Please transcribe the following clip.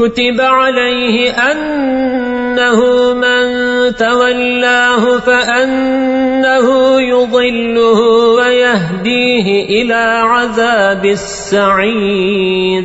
كتب عليه أنه من تولاه فأنه يضله ويهديه إلى عذاب السعير.